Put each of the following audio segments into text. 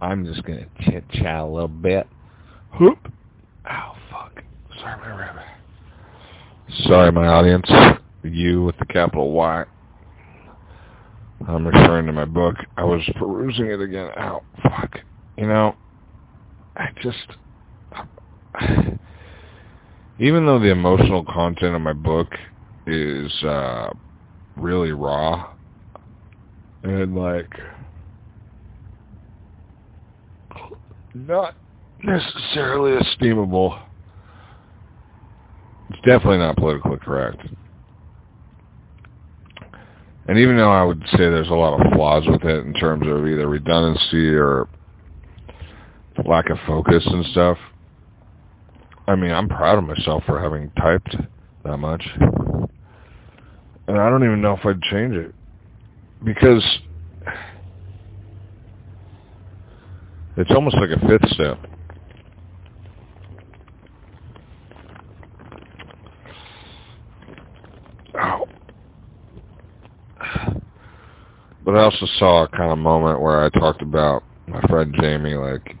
I'm just gonna chit chat a little bit. Whoop. Ow, fuck. Sorry, my rabbit. Sorry, my audience. You with the capital Y. I'm referring to my book. I was perusing it again. Ow, fuck. You know, I just... Even though the emotional content of my book is uh, really raw and like not necessarily esteemable, it's definitely not politically correct. And even though I would say there's a lot of flaws with it in terms of either redundancy or lack of focus and stuff, I mean, I'm proud of myself for having typed that much. And I don't even know if I'd change it. Because it's almost like a fifth step. Ow. But I also saw a kind of moment where I talked about my friend Jamie, like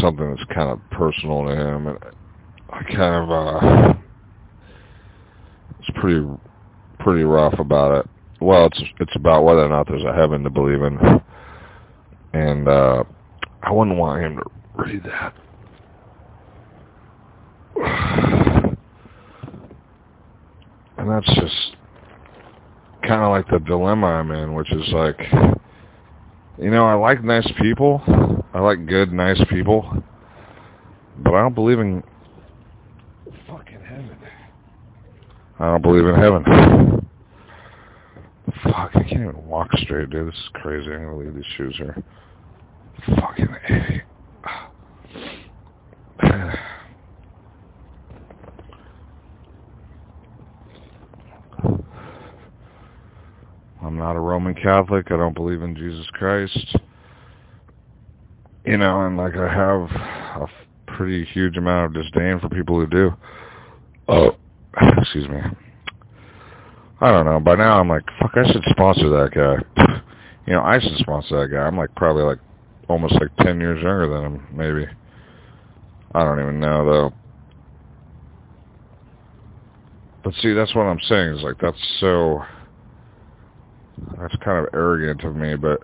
something that's kind of personal to him, and I kind of uh, it's pretty pretty rough about it. Well, it's it's about whether or not there's a heaven to believe in, and uh, I wouldn't want him to read that. And that's just kind of like the dilemma I'm in, which is like, you know, I like nice people. I like good, nice people. But I don't believe in fucking heaven. I don't believe in heaven. Fuck, I can't even walk straight, dude. This is crazy. I'm gonna leave these shoes here. Fucking. I'm not a Roman Catholic. I don't believe in Jesus Christ. You know, and like I have a pretty huge amount of disdain for people who do. Oh, excuse me. I don't know. By now I'm like, fuck, I should sponsor that guy. You know, I should sponsor that guy. I'm like probably like almost like 10 years younger than him, maybe. I don't even know though. But see, that's what I'm saying is like that's so that's kind of arrogant of me, but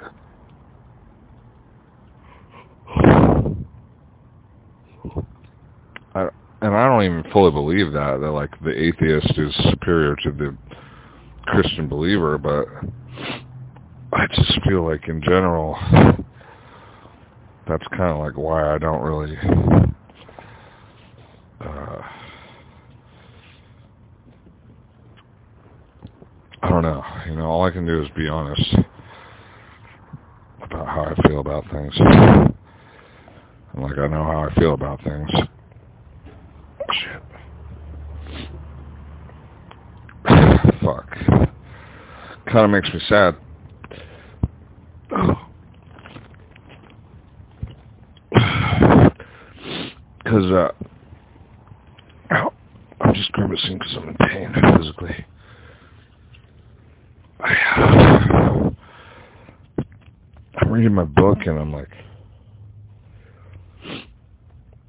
I and I don't even fully believe that that like the atheist is superior to the Christian believer, but I just feel like in general that's kind of like why I don't really uh I don't know. You know, all I can do is be honest about how I feel about things. And like I know how I feel about things. Shit. Fuck. Kind of makes me sad. Because, uh, I'm just grimacing because I'm in pain physically. I'm reading my book and I'm like,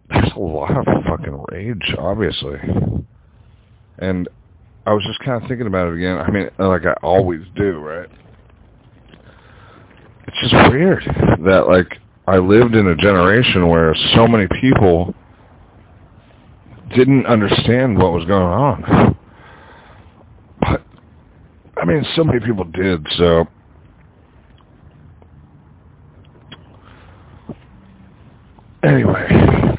there's a lot of fucking rage, obviously. And I was just kind of thinking about it again. I mean, like I always do, right? It's just weird that like I lived in a generation where so many people didn't understand what was going on. But, I mean, so many people did, so... Anyway.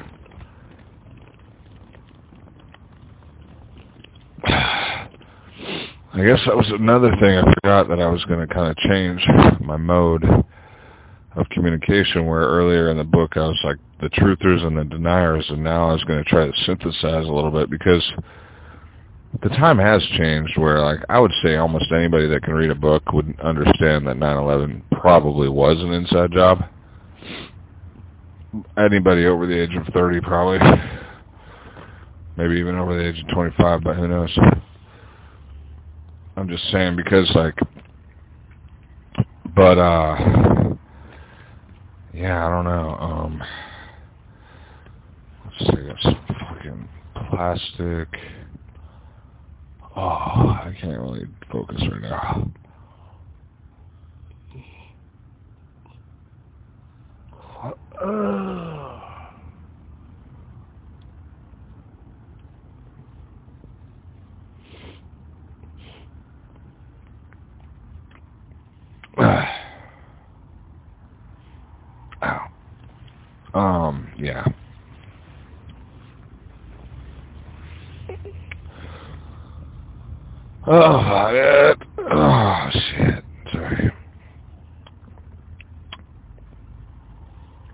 I guess that was another thing I forgot that I was going to kind of change my mode of communication where earlier in the book I was like the truthers and the deniers and now I was going to try to synthesize a little bit because the time has changed where like I would say almost anybody that can read a book would understand that 9/11 probably was an inside job. Anybody over the age of 30 probably. Maybe even over the age of 25, but who knows. I'm just saying because like but uh yeah, I don't know. Um, let's see, some fucking plastic. Oh, I can't really focus right now. Uh, Ow. Um, yeah. Oh, shit. Oh, shit. Sorry.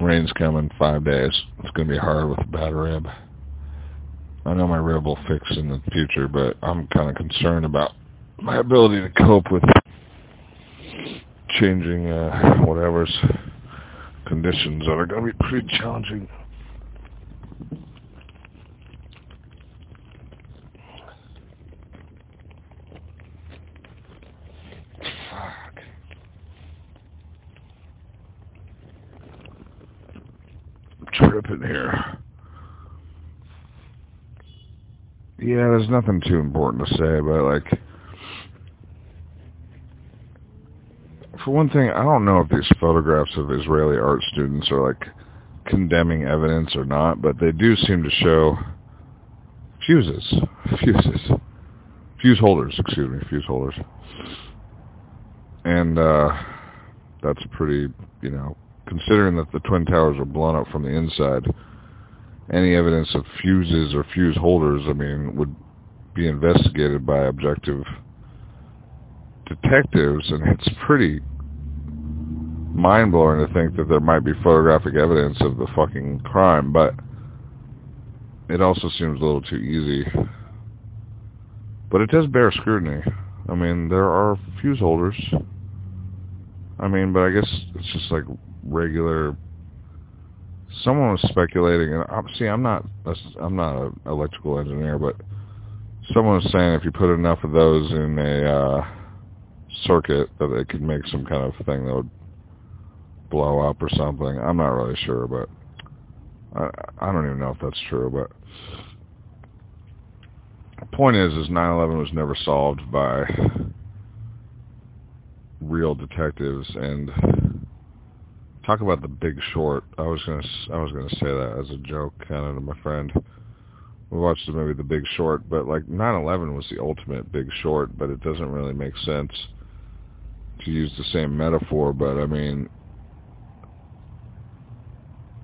Rain's coming five days. It's going to be hard with a bad rib. I know my rib will fix in the future, but I'm kind of concerned about my ability to cope with changing uh, whatever's conditions that are going to be pretty challenging. Fuck. I'm tripping here. Yeah, there's nothing too important to say, but like for one thing, I don't know if these photographs of Israeli art students are like condemning evidence or not, but they do seem to show fuses, fuses, fuse holders, excuse me, fuse holders. And uh, that's pretty, you know, considering that the Twin Towers were blown up from the inside, any evidence of fuses or fuse holders, I mean, would be investigated by objective detectives, and it's pretty mind-blowing to think that there might be photographic evidence of the fucking crime, but it also seems a little too easy. But it does bear scrutiny. I mean, there are fuse holders. I mean, but I guess it's just like regular. Someone was speculating, and see, I'm not, I'm not an electrical engineer, but someone was saying if you put enough of those in a uh, circuit, that it could make some kind of thing that would blow up or something. I'm not really sure, but I, I don't even know if that's true. But the point is, is 9/11 was never solved by real detectives. And talk about the Big Short. I was gonna I was gonna say that as a joke, kind of to my friend. We watched the movie The Big Short, but like 9/11 was the ultimate Big Short, but it doesn't really make sense to use the same metaphor. But I mean,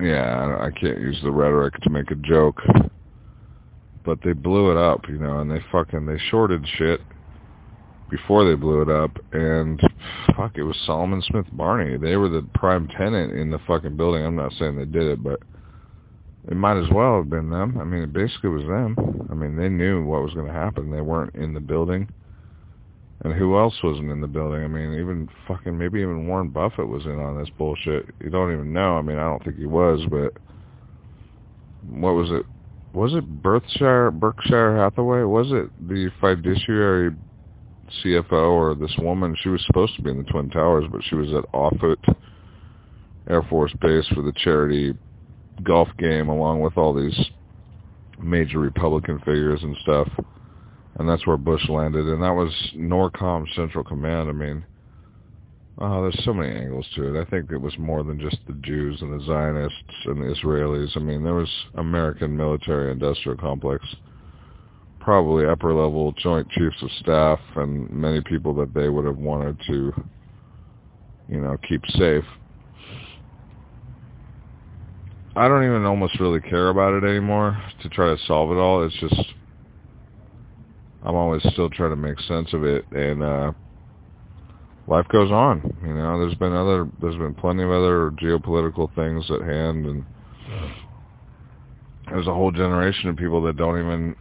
yeah, I can't use the rhetoric to make a joke, but they blew it up, you know, and they fucking they shorted shit before they blew it up, and fuck, it was Salomon Smith Barney. They were the prime tenant in the fucking building. I'm not saying they did it, but it might as well have been them. I mean, it basically was them. I mean, they knew what was going to happen. They weren't in the building. And who else wasn't in the building? I mean, even fucking maybe even Warren Buffett was in on this bullshit. You don't even know. I mean, I don't think he was, but what was it? Was it Berkshire Berkshire Hathaway? Was it the fiduciary CFO or this woman? She was supposed to be in the Twin Towers, but she was at Offutt Air Force Base for the charity golf game, along with all these major Republican figures and stuff and that's where Bush landed, and that was NORCOM Central Command. I mean, oh, there's so many angles to it. I think it was more than just the Jews and the Zionists and the Israelis. I mean, there was American military-industrial complex, probably upper-level Joint Chiefs of Staff, and many people that they would have wanted to, you know, keep safe. I don't even almost really care about it anymore to try to solve it all. It's just I'm always still trying to make sense of it, and uh, life goes on. You know, there's been other, there's been plenty of other geopolitical things at hand, and there's a whole generation of people that don't even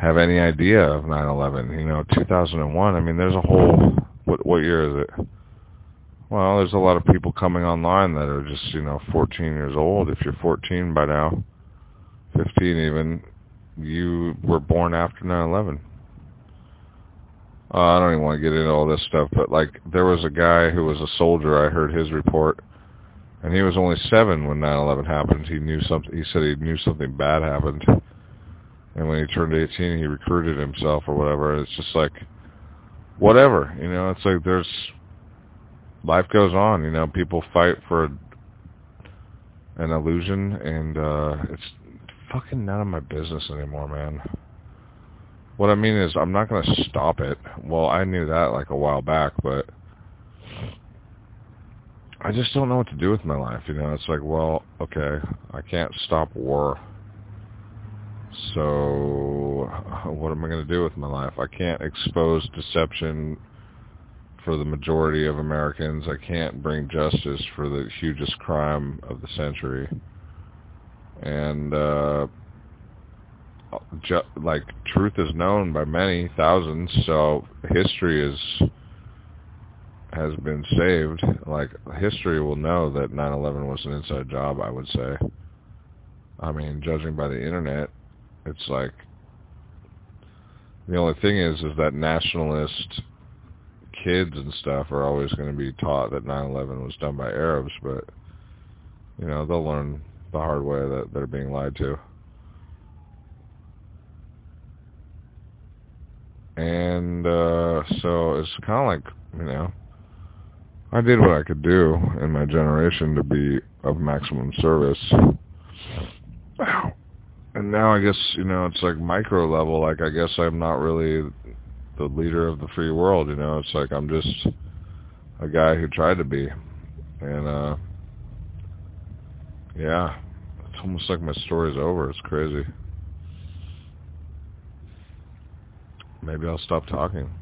have any idea of 9/11. You know, 2001. I mean, there's a whole. What what year is it? Well, there's a lot of people coming online that are just you know 14 years old. If you're 14 by now, 15 even, you were born after 9/11. Uh, I don't even want to get into all this stuff, but like there was a guy who was a soldier. I heard his report, And he was only seven when 9/11 happened. He knew something. He said he knew something bad happened. And when he turned 18, he recruited himself or whatever. It's just like, whatever, you know. It's like there's life goes on. You know, people fight for an illusion, and uh it's fucking none of my business anymore, man. What I mean is, I'm not going to stop it. Well, I knew that like a while back, but I just don't know what to do with my life. You know, it's like, well, okay, I can't stop war. So, what am I going to do with my life? I can't expose deception for the majority of Americans. I can't bring justice for the hugest crime of the century. And, uh, ju- like, truth is known by many thousands, so history is, has been saved. Like, history will know that 9-11 was an inside job, I would say. I mean, judging by the internet, it's like, the only thing is, is that nationalist kids and stuff are always going to be taught that 9/11 was done by Arabs, but you know they'll learn the hard way that they're being lied to. And uh so it's kind of like you know I did what I could do in my generation to be of maximum service. And now I guess, you know, it's like micro level, like I guess I'm not really the leader of the free world. You know, it's like I'm just a guy who tried to be, and uh, yeah, it's almost like my story's over. It's crazy. Maybe I'll stop talking.